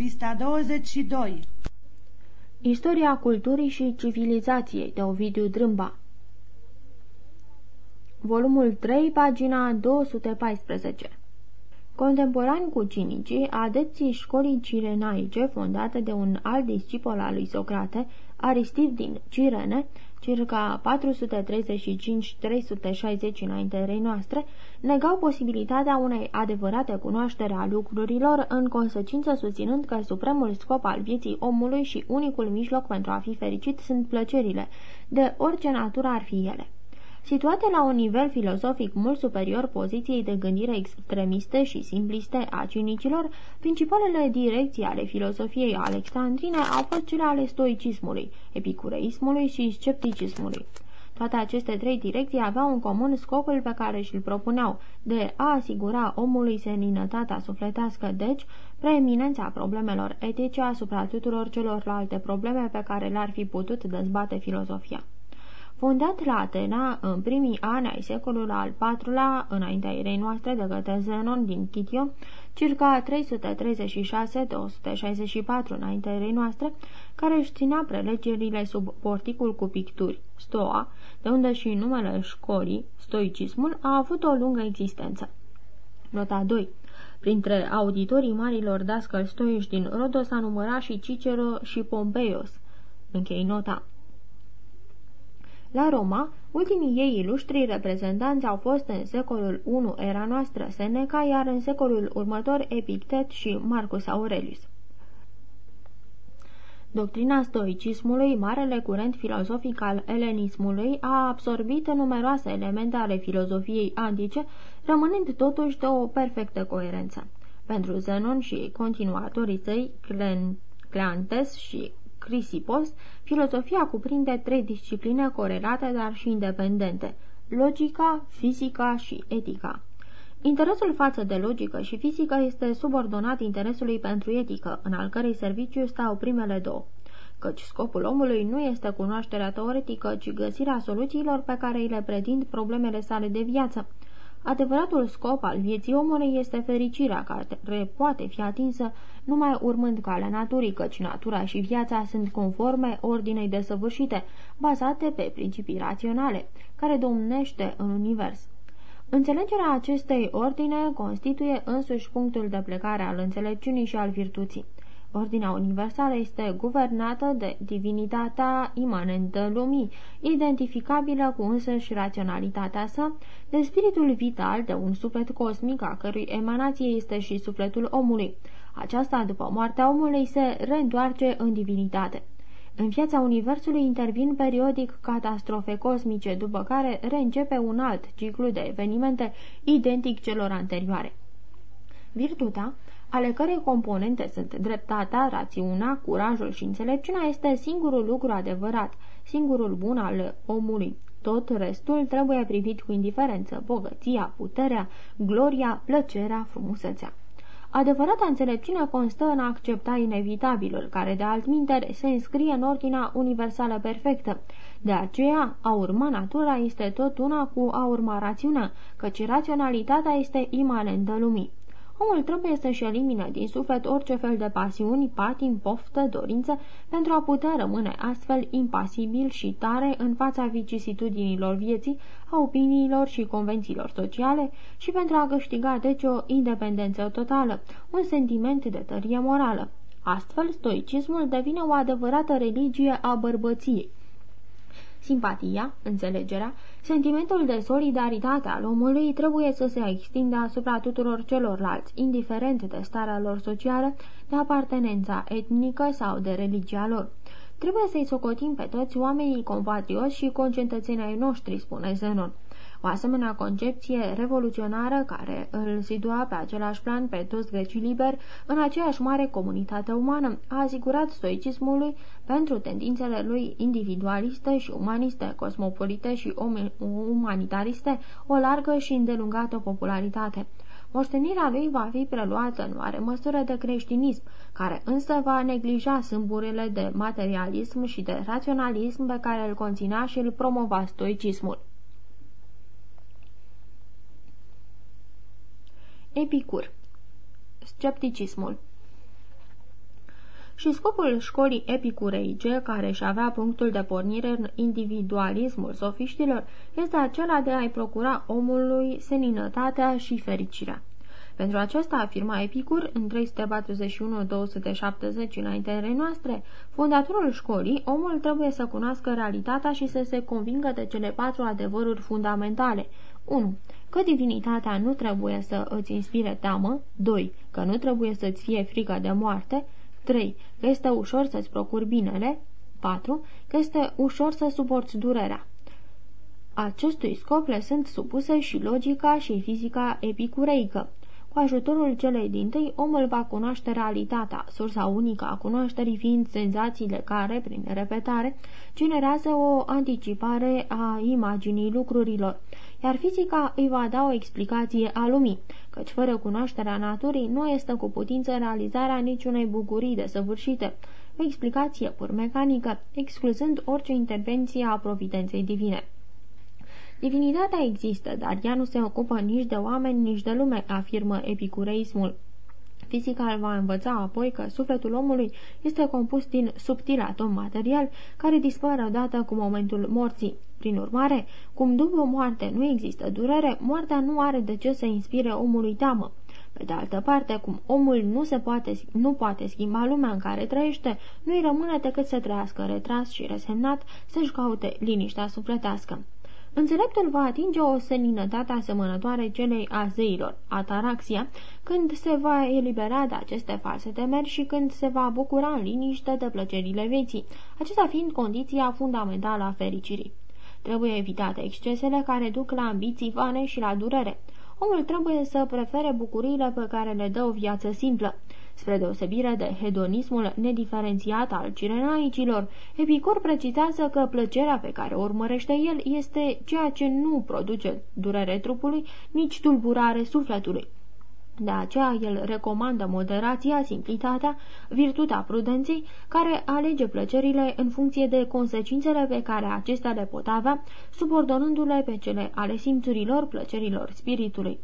Pista 22 Istoria culturii și civilizației de Ovidiu Drâmba. Volumul 3, pagina 214 Contemporan cu cinicii, adepții școlii cirenaice, fondate de un alt discipol al lui Socrate, Aristiv din Cirene, circa 435-360 înainterei noastre, negau posibilitatea unei adevărate cunoaștere a lucrurilor, în consecință susținând că supremul scop al vieții omului și unicul mijloc pentru a fi fericit sunt plăcerile, de orice natură ar fi ele. Situate la un nivel filozofic mult superior poziției de gândire extremiste și simpliste a cinicilor, principalele direcții ale filosofiei alexandrine au fost cele ale stoicismului, epicureismului și scepticismului. Toate aceste trei direcții aveau în comun scopul pe care și-l propuneau, de a asigura omului seninătatea sufletească, deci preeminența problemelor etice asupra tuturor celorlalte probleme pe care le-ar fi putut dezbate filozofia. Fondat la Atena în primii ani ai secolului al IV-lea, înaintea erei noastre, de către Zenon din Chitio, circa 336-264 înaintea erei noastre, care își ținea prelegerile sub porticul cu picturi, stoa, de unde și numele școlii, stoicismul, a avut o lungă existență. Nota 2 Printre auditorii marilor dascăli stoici din Rodos a numărat și Cicero și Pompeios. Închei nota. La Roma, ultimii ei iluștri reprezentanți au fost în secolul I era noastră Seneca, iar în secolul următor Epictet și Marcus Aurelius. Doctrina stoicismului, marele curent filozofic al elenismului, a absorbit numeroase elemente ale filozofiei antice, rămânând totuși de o perfectă coerență. Pentru Zenon și continuatorii săi, Cleantes și Crisipos, filozofia cuprinde trei discipline corelate, dar și independente, logica, fizica și etica. Interesul față de logică și fizică este subordonat interesului pentru etică, în al cărei serviciu stau primele două căci scopul omului nu este cunoașterea teoretică, ci găsirea soluțiilor pe care îi le pretind problemele sale de viață. Adevăratul scop al vieții omului este fericirea care poate fi atinsă numai urmând calea naturii, căci natura și viața sunt conforme ordinei desăvârșite, bazate pe principii raționale, care domnește în univers. Înțelegerea acestei ordine constituie însuși punctul de plecare al înțelepciunii și al virtuții. Ordinea universală este guvernată de divinitatea imanentă lumii, identificabilă cu însăși raționalitatea sa, de spiritul vital de un suflet cosmic a cărui emanație este și sufletul omului. Aceasta, după moartea omului, se reîntoarce în divinitate. În viața Universului intervin periodic catastrofe cosmice, după care reîncepe un alt ciclu de evenimente identic celor anterioare. Virtutea, ale cărei componente sunt dreptatea, rațiunea, curajul și înțelepciunea, este singurul lucru adevărat, singurul bun al omului. Tot restul trebuie privit cu indiferență, bogăția, puterea, gloria, plăcerea, frumusețea. Adevărata înțelepciune constă în a accepta inevitabilul, care de altminteri se înscrie în ordinea universală perfectă. De aceea, a urma natura este tot una cu a urma rațiunea, căci raționalitatea este imanentă lumii. Omul trebuie să-și elimine din suflet orice fel de pasiuni, patim, poftă, dorință, pentru a putea rămâne astfel impasibil și tare în fața vicisitudinilor vieții, a opiniilor și convențiilor sociale și pentru a câștiga deci o independență totală, un sentiment de tărie morală. Astfel, stoicismul devine o adevărată religie a bărbăției Simpatia, înțelegerea, sentimentul de solidaritate al omului trebuie să se extindă asupra tuturor celorlalți, indiferent de starea lor socială, de apartenența etnică sau de religia lor. Trebuie să-i socotim pe toți oamenii compatrioți și concetățenii ai noștri, spune Zenon. O asemenea concepție revoluționară care îl situa pe același plan pe toți grecii liberi în aceeași mare comunitate umană a asigurat stoicismului pentru tendințele lui individualiste și umaniste, cosmopolite și umanitariste o largă și îndelungată popularitate. Moștenirea lui va fi preluată în mare măsură de creștinism, care însă va neglija sâmburile de materialism și de raționalism pe care îl conținea și îl promova stoicismul. Epicur Scepticismul și scopul școlii epicureice, care își avea punctul de pornire în individualismul sofiștilor, este acela de a-i procura omului seninătatea și fericirea. Pentru aceasta afirma Epicur în 341-270 înaintea noastre, fondatorul școlii, omul trebuie să cunoască realitatea și să se convingă de cele patru adevăruri fundamentale. 1. Că divinitatea nu trebuie să îți inspire teamă. 2. Că nu trebuie să-ți fie frică de moarte. 3. Că este ușor să-ți procuri binele. 4. Că este ușor să suporți durerea. Acestui scop le sunt supuse și logica și fizica epicureică. Cu ajutorul celei din tâi, omul va cunoaște realitatea, sursa unică a cunoașterii fiind senzațiile care, prin repetare, generează o anticipare a imaginii lucrurilor, iar fizica îi va da o explicație a lumii, căci fără cunoașterea naturii nu este cu putință realizarea niciunei bucurii desăvârșite, o explicație pur mecanică, excluzând orice intervenție a providenței divine. Divinitatea există, dar ea nu se ocupă nici de oameni, nici de lume, afirmă epicureismul. Fizica va învăța apoi că sufletul omului este compus din subtil atom material care dispare odată cu momentul morții. Prin urmare, cum după moarte nu există durere, moartea nu are de ce să inspire omului teamă. Pe de altă parte, cum omul nu, se poate, nu poate schimba lumea în care trăiește, nu-i rămâne decât să trăiască retras și resemnat, să-și caute liniștea sufletească. Înțeleptul va atinge o seninătate asemănătoare celei a zeilor, ataraxia, când se va elibera de aceste false temeri și când se va bucura în liniște de plăcerile vieții, acesta fiind condiția fundamentală a fericirii. Trebuie evitate excesele care duc la ambiții vane și la durere. Omul trebuie să prefere bucuriile pe care le dă o viață simplă. Spre deosebire de hedonismul nediferențiat al cirenaicilor, Epicur precizează că plăcerea pe care o urmărește el este ceea ce nu produce durere trupului, nici tulburare sufletului. De aceea el recomandă moderația, simplitatea, virtutea prudenței, care alege plăcerile în funcție de consecințele pe care acestea le pot avea, subordonându-le pe cele ale simțurilor, plăcerilor spiritului.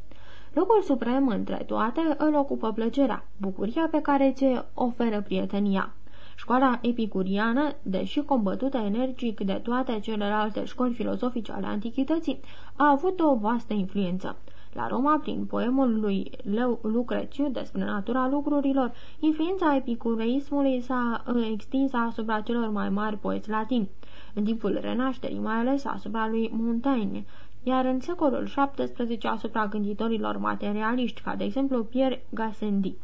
Locul suprem între toate îl ocupă plăcerea, bucuria pe care ți oferă prietenia. Școala epicuriană, deși combătută energic de toate celelalte școli filozofice ale antichității, a avut o vastă influență. La Roma, prin poemul lui Leu Lucreciu despre natura lucrurilor, influența epicureismului s-a uh, extins asupra celor mai mari poeți latini. În timpul renașterii, mai ales asupra lui Montaigne, iar în secolul XVII asupra gânditorilor materialiști, ca de exemplu Pierre Gassendi.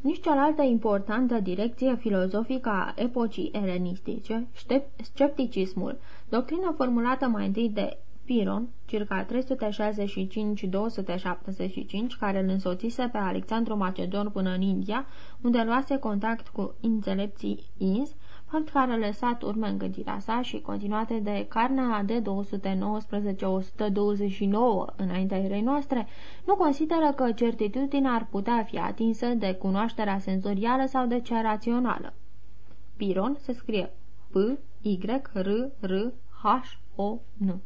Nici cealaltă importantă direcție filozofică a epocii elenistice, scepticismul, doctrina formulată mai întâi de Piron, circa 365-275, care îl însoțise pe Alexandru Macedon până în India, unde luase contact cu înțelepții ins, fapt care a lăsat urme în gândirea sa și continuate de carnea de 219-129 înaintea erei noastre, nu consideră că certitudinea ar putea fi atinsă de cunoașterea senzorială sau de cea rațională. Piron se scrie P, Y, R, R, H, O, N.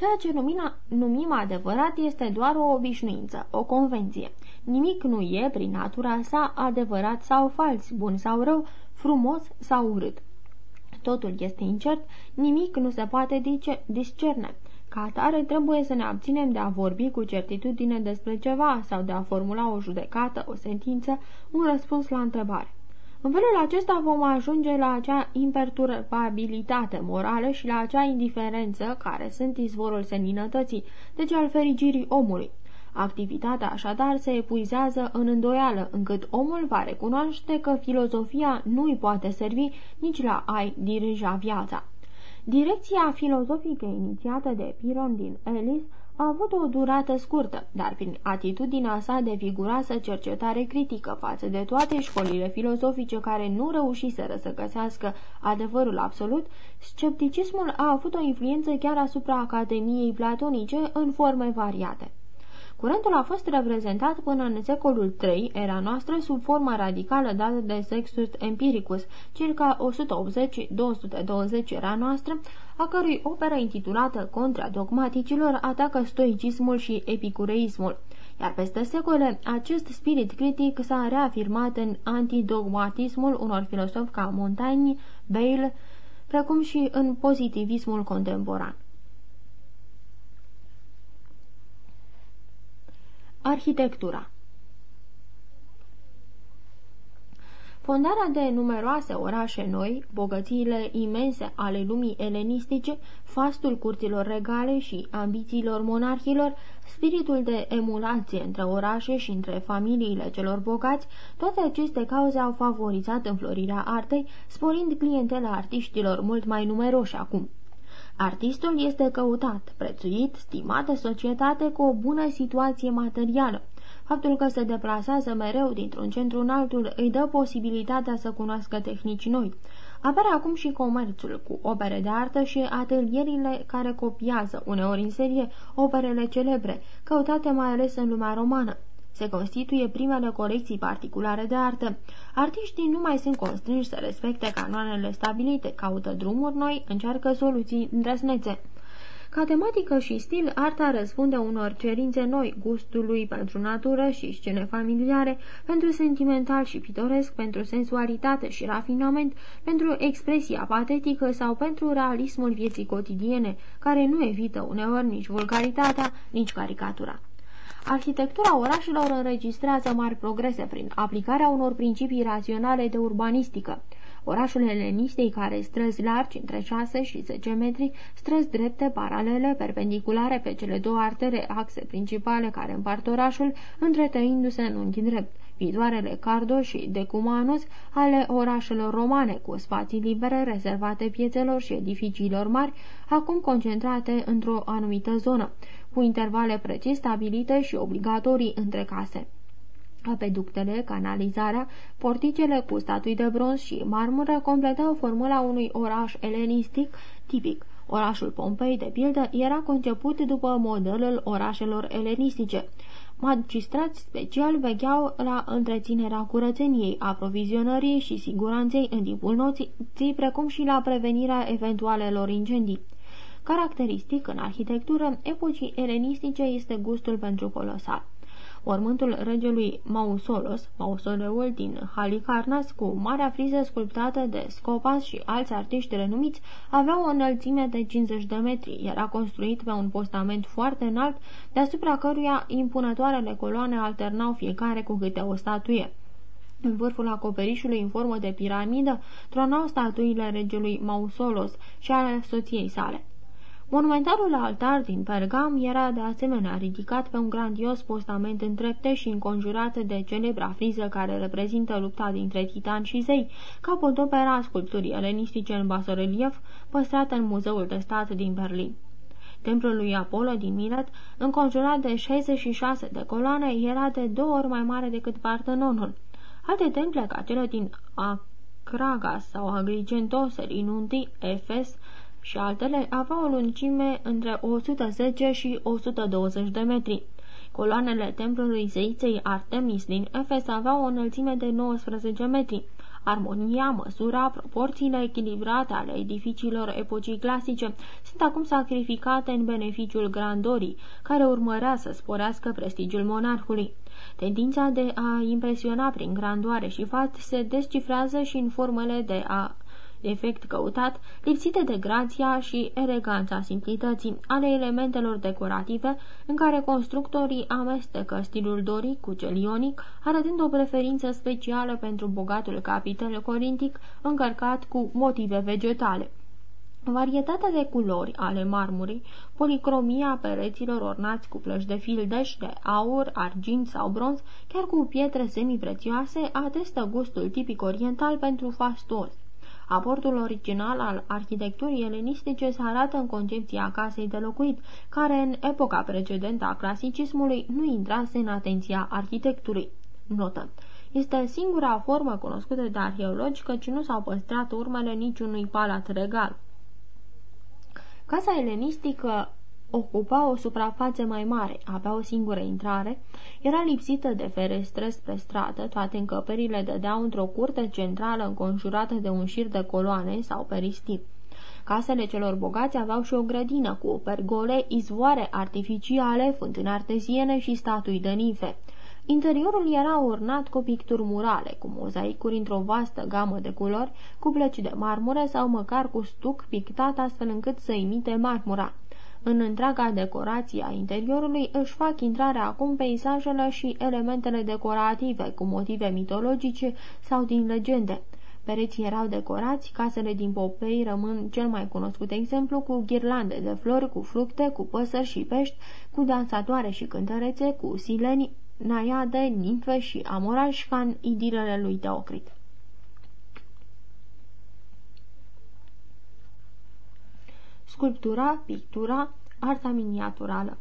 Ceea ce numina, numim adevărat este doar o obișnuință, o convenție. Nimic nu e, prin natura sa, adevărat sau fals, bun sau rău, frumos sau urât. Totul este incert, nimic nu se poate dice, discerne. Ca atare, trebuie să ne abținem de a vorbi cu certitudine despre ceva sau de a formula o judecată, o sentință, un răspuns la întrebare. În felul acesta vom ajunge la acea imperturbabilitate morală și la acea indiferență care sunt izvorul seninătății, deci al fericirii omului. Activitatea așadar se epuizează în îndoială, încât omul va recunoaște că filozofia nu îi poate servi nici la a-i dirija viața. Direcția filozofică inițiată de Piron din Elis a avut o durată scurtă, dar prin atitudinea sa de viguroasă cercetare critică față de toate școlile filozofice care nu reușiseră să găsească adevărul absolut, scepticismul a avut o influență chiar asupra Academiei Platonice în forme variate. Curentul a fost reprezentat până în secolul III era noastră sub forma radicală dată de Sextus Empiricus, circa 180-220 era noastră, a cărui operă intitulată Contra dogmaticilor atacă stoicismul și epicureismul, iar peste secole acest spirit critic s-a reafirmat în antidogmatismul unor filosofi ca Montaigne, Bale, precum și în pozitivismul contemporan. Arhitectura Fondarea de numeroase orașe noi, bogățiile imense ale lumii elenistice, fastul curților regale și ambițiilor monarhilor, spiritul de emulație între orașe și între familiile celor bogați, toate aceste cauze au favorizat înflorirea artei, sporind clientela artiștilor mult mai numeroși acum. Artistul este căutat, prețuit, stimat de societate cu o bună situație materială. Faptul că se deplasează mereu dintr-un centru în altul îi dă posibilitatea să cunoască tehnici noi. Apare acum și comerțul cu opere de artă și atelierile care copiază, uneori în serie, operele celebre, căutate mai ales în lumea romană. Se constituie primele colecții particulare de artă. Artiștii nu mai sunt constrânși să respecte canoanele stabilite, caută drumuri noi, încearcă soluții îndrăsnețe. Ca tematică și stil, arta răspunde unor cerințe noi, gustului pentru natură și scene familiare, pentru sentimental și pitoresc, pentru sensualitate și rafinament, pentru expresia patetică sau pentru realismul vieții cotidiene, care nu evită uneori nici vulgaritatea, nici caricatura. Arhitectura orașelor înregistrează mari progrese prin aplicarea unor principii raționale de urbanistică. Orașul Helenistei, care străzi largi între 6 și 10 metri, străzi drepte, paralele, perpendiculare pe cele două artere axe principale care împart orașul, întretăindu-se în unghi drept viitoarele Cardo și Decumanus ale orașelor romane, cu spații libere rezervate piețelor și edificiilor mari, acum concentrate într-o anumită zonă, cu intervale precis stabilite și obligatorii între case. Apeductele, canalizarea, porticele cu statui de bronz și marmură completau formula unui oraș elenistic tipic. Orașul Pompei, de pildă, era conceput după modelul orașelor elenistice. Magistrați special vegheau la întreținerea curățeniei, aprovizionării și siguranței în timpul noții, precum și la prevenirea eventualelor incendii. Caracteristic în arhitectură epocii elenistice este gustul pentru colosal. Mormântul regelui Mausolos, mausoleul din Halicarnas, cu marea friză sculptată de Scopas și alți artiști renumiți, avea o înălțime de 50 de metri. Era construit pe un postament foarte înalt, deasupra căruia impunătoarele coloane alternau fiecare cu câte o statuie. În vârful acoperișului în formă de piramidă tronau statuile regelui Mausolos și ale soției sale. Monumentalul altar din Pergam era de asemenea ridicat pe un grandios postament în trepte și înconjurat de celebra friză care reprezintă lupta dintre titan și zei, capodopera sculpturii elenistice în basorelief, păstrată în Muzeul de Stat din Berlin. Templul lui Apollo din Milet, înconjurat de 66 de coloane, era de două ori mai mare decât Partenonul. Alte temple ca cele din Acragas sau Agrigentos, Rinunti, Efes, și altele aveau o lungime între 110 și 120 de metri. Coloanele templului zeiței Artemis din Efes aveau o înălțime de 19 metri. Armonia, măsura, proporțiile echilibrate ale edificiilor epocii clasice sunt acum sacrificate în beneficiul grandorii, care urmărea să sporească prestigiul monarhului. Tendința de a impresiona prin grandoare și fapt se descifrează și în formele de a efect căutat, lipsite de grația și eleganța simplității ale elementelor decorative, în care constructorii amestecă stilul doric cu cel ionic, arătând o preferință specială pentru bogatul capitel corintic încărcat cu motive vegetale. Varietatea de culori ale marmurii, policromia pereților ornați cu plăci de fildeș, de aur, argint sau bronz, chiar cu pietre semiprețioase, atestă gustul tipic oriental pentru fastuos. Aportul original al arhitecturii elenistice se arată în concepția casei de locuit, care în epoca precedentă a clasicismului nu intrase în atenția arhitecturii. Notă. Este singura formă cunoscută de arheologi căci nu s-au păstrat urmele niciunui palat regal. Casa elenistică ocupa o suprafață mai mare, avea o singură intrare, era lipsită de ferestre spre stradă, toate încăperile dădeau într-o curte centrală înconjurată de un șir de coloane sau peristip. Casele celor bogați aveau și o grădină cu pergole, izvoare artificiale, fântâni arteziene și statui de nife. Interiorul era ornat cu picturi murale, cu mozaicuri într-o vastă gamă de culori, cu plăci de marmură sau măcar cu stuc pictat astfel încât să imite marmura. În întreaga decorație a interiorului își fac intrarea acum peisajele și elementele decorative cu motive mitologice sau din legende. Pereții erau decorați, casele din Popei rămân cel mai cunoscut exemplu cu ghirlande de flori, cu fructe, cu păsări și pești, cu dansatoare și cântărețe, cu sileni, naiade, nimfe și amorași ca în idilele lui Teocrit. Sculptura, pictura, arta miniaturală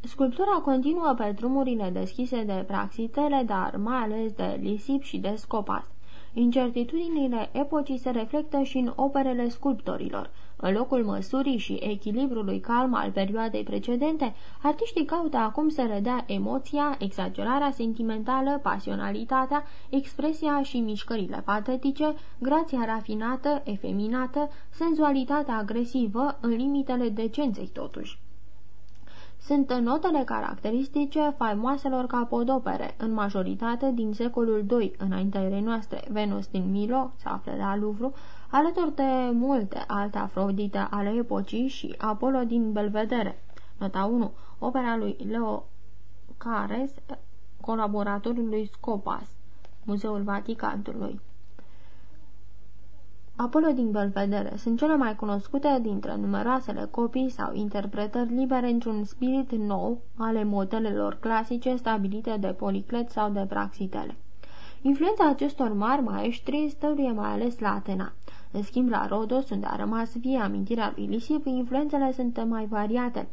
Sculptura continuă pe drumurile deschise de praxitele, dar mai ales de Lisip și de Scopas. Incertitudinile epocii se reflectă și în operele sculptorilor. În locul măsurii și echilibrului calm al perioadei precedente, artiștii caută acum să redea emoția, exagerarea sentimentală, pasionalitatea, expresia și mișcările patetice, grația rafinată, efeminată, senzualitatea agresivă, în limitele decenței totuși sunt notele caracteristice faimoaselor capodopere, în majoritate din secolul II înaintea erei noastre. Venus din Milo se află la Louvre, alături de multe alte afrodite ale epocii și Apollo din Belvedere. Nota 1. Opera lui Leo Cares, colaboratorul lui Scopas, Muzeul Vaticanului. Apollo din Belvedere sunt cele mai cunoscute dintre numeroasele copii sau interpretări libere într-un spirit nou ale modelelor clasice stabilite de Policlet sau de Praxitele. Influența acestor mari maestri stăruie mai ales la Atena. În schimb, la Rodos, unde a rămas vie amintirea lui Lisip, influențele sunt mai variate.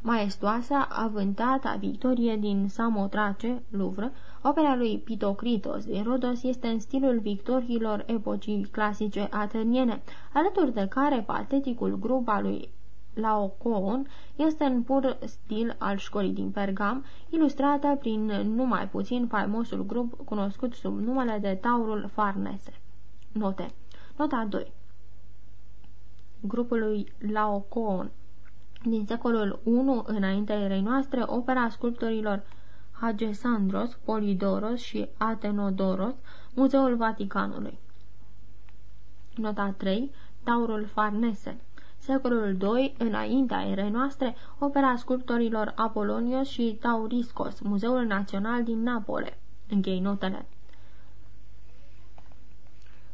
Maestoasa, avântata Victorie din Samotrace, Louvre, opera lui Pitocritos din Rodos este în stilul victoriilor epocii clasice ateniene, alături de care pateticul grup al lui Laocoon este în pur stil al școlii din Pergam, ilustrată prin numai puțin faimosul grup cunoscut sub numele de Taurul Farnese. Note Nota 2 Grupului Laocoon din secolul I înaintea erei noastre, opera sculptorilor Hagesandros, Polidoros și Atenodoros, Muzeul Vaticanului. Nota 3. Taurul Farnese Secolul II, înaintea erei noastre, opera sculptorilor Apolonios și Tauriscos, Muzeul Național din Napole. Închei notele.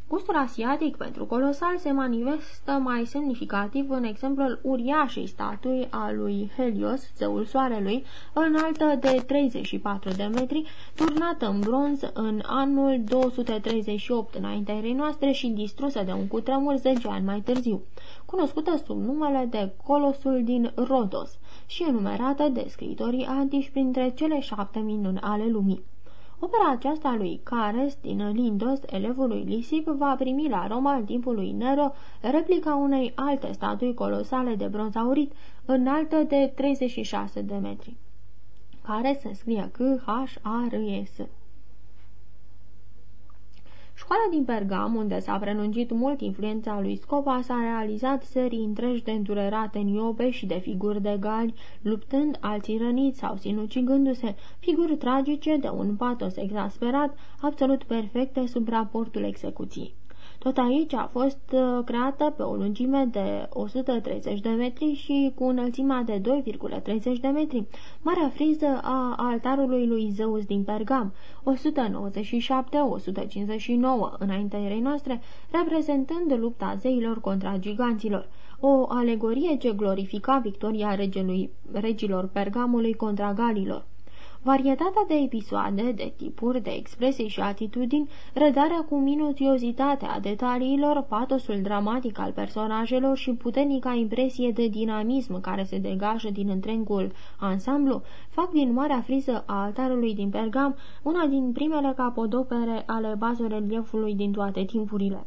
Gustul asiatic pentru colosal se manifestă mai semnificativ în exemplul uriașei statui a lui Helios, zeul soarelui, înaltă de 34 de metri, turnată în bronz în anul 238 înaintea erei noastre și distrusă de un cutremur 10 ani mai târziu, cunoscută sub numele de Colosul din Rodos și enumerată de scriitorii antici printre cele șapte minuni ale lumii. Opera aceasta lui Cares din Lindos, elevul lui Lisip, va primi la Roma în timpul lui Nero replica unei alte statui colosale de bronz aurit, înaltă de 36 de metri, care se scrie C-H-A-R-S. Școala din Pergam, unde s-a prelungit mult influența lui Scopa, s-a realizat serii întregi de îndurerate niobe și de figuri de gali, luptând alții răniți sau sinucigându-se, figuri tragice de un patos exasperat, absolut perfecte sub raportul execuției. Tot aici a fost uh, creată pe o lungime de 130 de metri și cu înălțimea de 2,30 de metri, marea friză a altarului lui Zeus din Pergam, 197-159 înaintea erei noastre, reprezentând lupta zeilor contra giganților o alegorie ce glorifica victoria regelui, regilor Pergamului contra galilor. Varietatea de episoade, de tipuri, de expresii și atitudini, redarea cu minuțiozitatea detaliilor, patosul dramatic al personajelor și puternica impresie de dinamism care se degajă din întregul ansamblu, fac din marea friză a altarului din Pergam una din primele capodopere ale bazoreliefului din toate timpurile.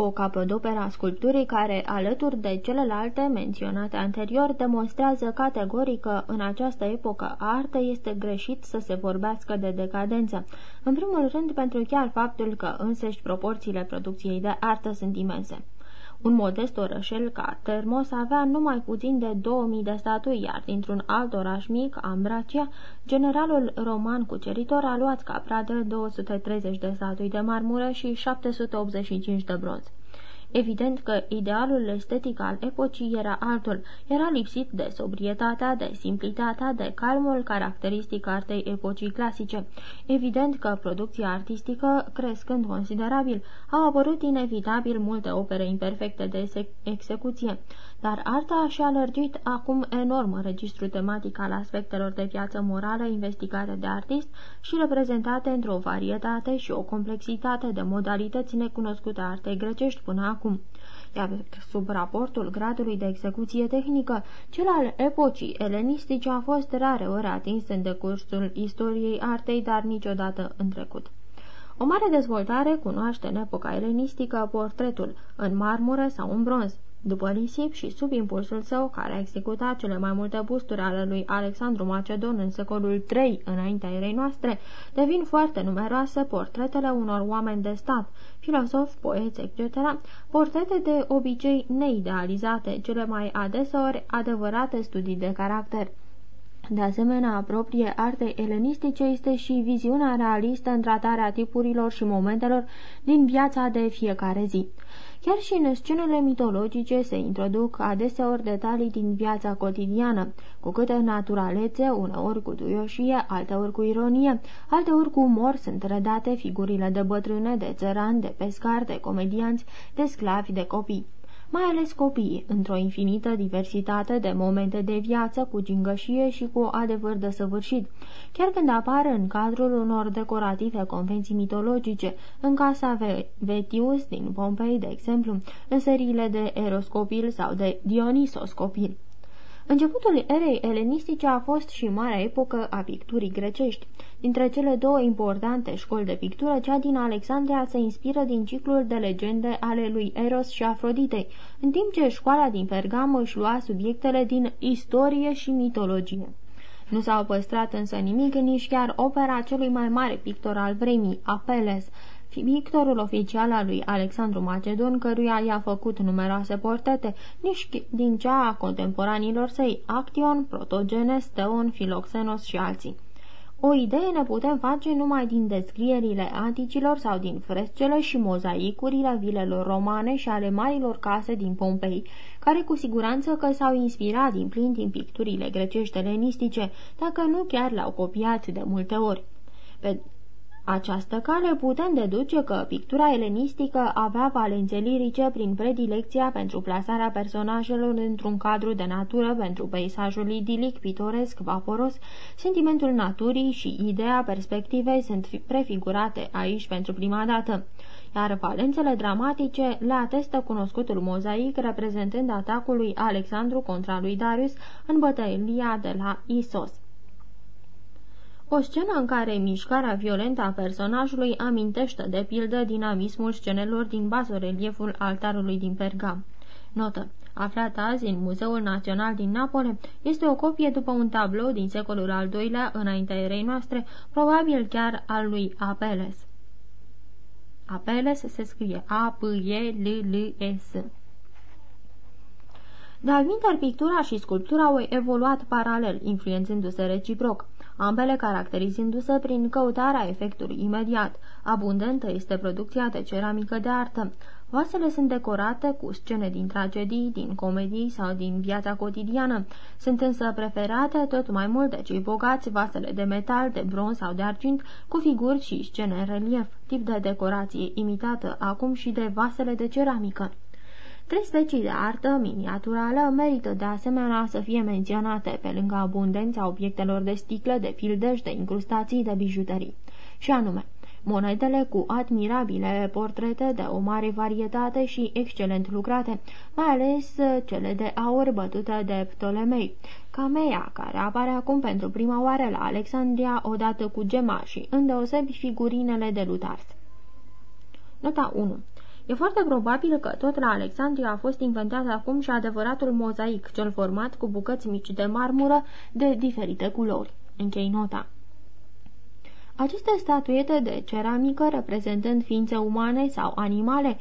O capodoperă a sculpturii care, alături de celelalte menționate anterior, demonstrează categoric că în această epocă a artă este greșit să se vorbească de decadență. În primul rând pentru chiar faptul că însăși proporțiile producției de artă sunt imense. Un modest orășel ca Termos avea numai puțin de 2000 de statui, iar dintr-un alt oraș mic, Ambracia, generalul roman cuceritor a luat ca pradă 230 de statui de marmură și 785 de bronz. Evident că idealul estetic al epocii era altul, era lipsit de sobrietatea, de simplitatea, de calmul caracteristic artei epocii clasice. Evident că producția artistică, crescând considerabil, au apărut inevitabil multe opere imperfecte de execuție, dar arta și-a lărgit acum enorm registrul tematic al aspectelor de viață morală investigate de artist și reprezentate într-o varietate și o complexitate de modalități necunoscute a artei grecești până acum acum, iar sub raportul gradului de execuție tehnică, cel al epocii elenistice a fost rare ori atins în decursul istoriei artei, dar niciodată în trecut. O mare dezvoltare cunoaște în epoca elenistică portretul în marmură sau în bronz, după risip și sub impulsul său, care a executat cele mai multe busturi ale lui Alexandru Macedon în secolul III înaintea erei noastre, devin foarte numeroase portretele unor oameni de stat, filosofi, poeți, etc., portrete de obicei neidealizate, cele mai adeseori adevărate studii de caracter. De asemenea, proprie artei elenistice este și viziunea realistă în tratarea tipurilor și momentelor din viața de fiecare zi. Chiar și în scenele mitologice se introduc adeseori detalii din viața cotidiană, cu câtă naturalețe, uneori cu duioșie, alteori cu ironie, alteori cu umor sunt redate figurile de bătrâne, de țărani, de pescari, de comedianți, de sclavi, de copii mai ales copiii, într-o infinită diversitate de momente de viață cu gingășie și cu adevăr de săvârșit, chiar când apar în cadrul unor decorative convenții mitologice, în casa Vetius din Pompei, de exemplu, în seriile de Eroscopil sau de Dionisoscopil. Începutul erei elenistice a fost și marea epocă a picturii grecești. Dintre cele două importante școli de pictură, cea din Alexandria se inspiră din ciclul de legende ale lui Eros și Afroditei, în timp ce școala din Pergam își lua subiectele din istorie și mitologie. Nu s-au păstrat însă nimic, nici chiar opera celui mai mare pictor al vremii, Apeles, pictorul oficial al lui Alexandru Macedon, căruia i-a făcut numeroase portrete, nici din cea a contemporanilor săi, Action, Protogenes, Teon, Filoxenos și alții. O idee ne putem face numai din descrierile anticilor sau din frescele și mozaicurile vilelor romane și ale marilor case din Pompei, care cu siguranță că s-au inspirat din plin din picturile grecești elenistice, dacă nu chiar le-au copiat de multe ori. Pe această cale putem deduce că pictura elenistică avea valențe lirice prin predilecția pentru plasarea personajelor într-un cadru de natură pentru peisajul idilic, pitoresc, vaporos, sentimentul naturii și ideea perspectivei sunt prefigurate aici pentru prima dată iar valențele dramatice le atestă cunoscutul mozaic reprezentând atacul lui Alexandru contra lui Darius în bătălia de la Isos. O scenă în care mișcarea violentă a personajului amintește de pildă dinamismul scenelor din bazorelieful altarului din Pergam. Notă. Aflat azi în Muzeul Național din Napole, este o copie după un tablou din secolul al II-lea înaintea erei noastre, probabil chiar al lui Apeles. Apeles se scrie A-P-E-L-L-E-S. De-al pictura și sculptura au evoluat paralel, influențându-se reciproc ambele caracterizându-se prin căutarea efectului imediat. Abundentă este producția de ceramică de artă. Vasele sunt decorate cu scene din tragedii, din comedii sau din viața cotidiană. Sunt însă preferate tot mai mult de cei bogați vasele de metal, de bronz sau de argint, cu figuri și scene în relief, tip de decorație imitată acum și de vasele de ceramică. Trei specii de artă miniaturală merită de asemenea să fie menționate pe lângă abundența obiectelor de sticlă, de fildeș, de incrustații, de bijuterii, și anume monedele cu admirabile portrete de o mare varietate și excelent lucrate, mai ales cele de aur bătute de Ptolemei, Camea, care apare acum pentru prima oară la Alexandria odată cu gema și îndeosebi figurinele de Lutars. Nota 1 E foarte probabil că tot la Alexandria a fost inventat acum și adevăratul mozaic, cel format cu bucăți mici de marmură de diferite culori. Închei nota. Aceste statuete de ceramică, reprezentând ființe umane sau animale,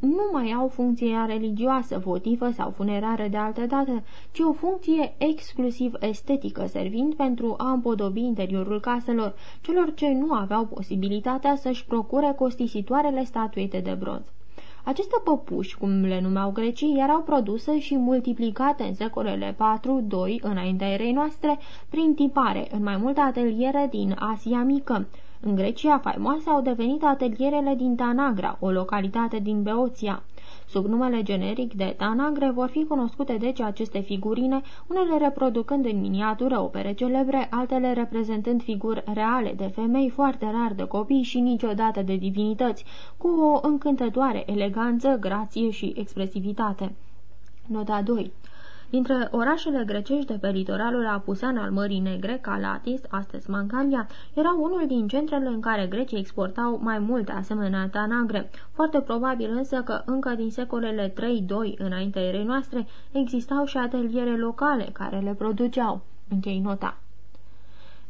nu mai au funcția religioasă, votivă sau funerară de altă dată, ci o funcție exclusiv estetică, servind pentru a împodobi interiorul caselor celor ce nu aveau posibilitatea să-și procure costisitoarele statuete de bronz. Aceste păpuși, cum le numeau grecii, erau produse și multiplicate în secolele 4-2 înaintea erei noastre prin tipare în mai multe ateliere din Asia Mică, în Grecia, faimoase au devenit atelierele din Tanagra, o localitate din Beoția. Sub numele generic de Tanagre vor fi cunoscute deci aceste figurine, unele reproducând în miniatură opere celebre, altele reprezentând figuri reale de femei, foarte rar de copii și niciodată de divinități, cu o încântătoare eleganță, grație și expresivitate. Nota 2 Dintre orașele grecești de pe litoralul apusean al Mării Negre, Calatis, astăzi Mangalia, era unul din centrele în care grecii exportau mai multe asemenea tanagre. Foarte probabil însă că încă din secolele 3-2 înaintea erei noastre existau și ateliere locale care le produceau. Închei nota.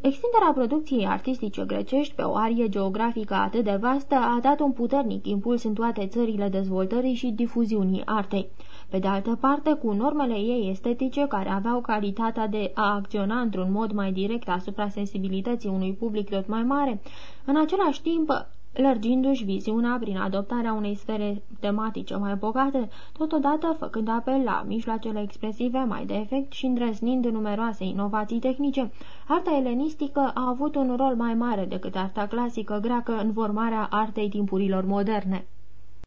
Extinderea producției artistice grecești pe o arie geografică atât de vastă a dat un puternic impuls în toate țările dezvoltării și difuziunii artei. Pe de altă parte, cu normele ei estetice care aveau calitatea de a acționa într-un mod mai direct asupra sensibilității unui public tot mai mare, în același timp lărgindu-și viziunea prin adoptarea unei sfere tematice mai bogate, totodată făcând apel la mijloacele expresive mai de efect și îndrăznind numeroase inovații tehnice, arta elenistică a avut un rol mai mare decât arta clasică greacă în formarea artei timpurilor moderne.